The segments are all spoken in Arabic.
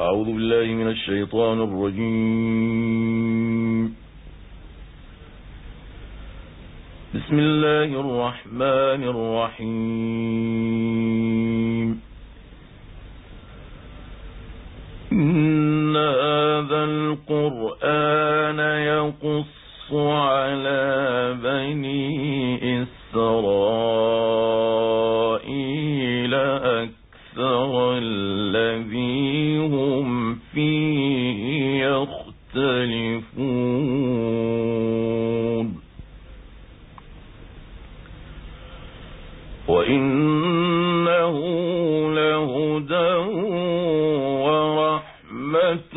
أعوذ بالله من الشيطان الرجيم. بسم الله الرحمن الرحيم. إن هذا القرآن يقص على بني إسرائيل. الذي هم فيه يختلفون. وإنه لهدى ورحمة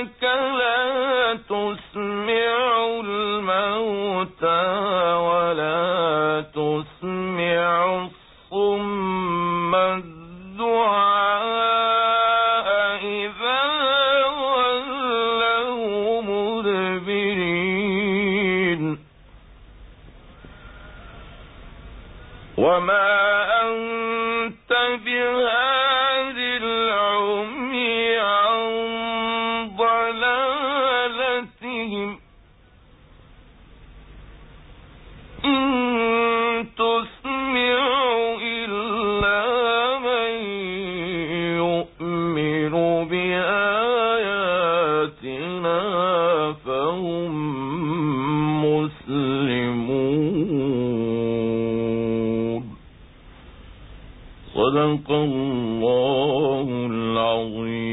إنك لا تسمع الموتى ولا تسمع الصم الدعاء إذا ولوا مدبرين. وما أنت بهاد صدق الله العظيم.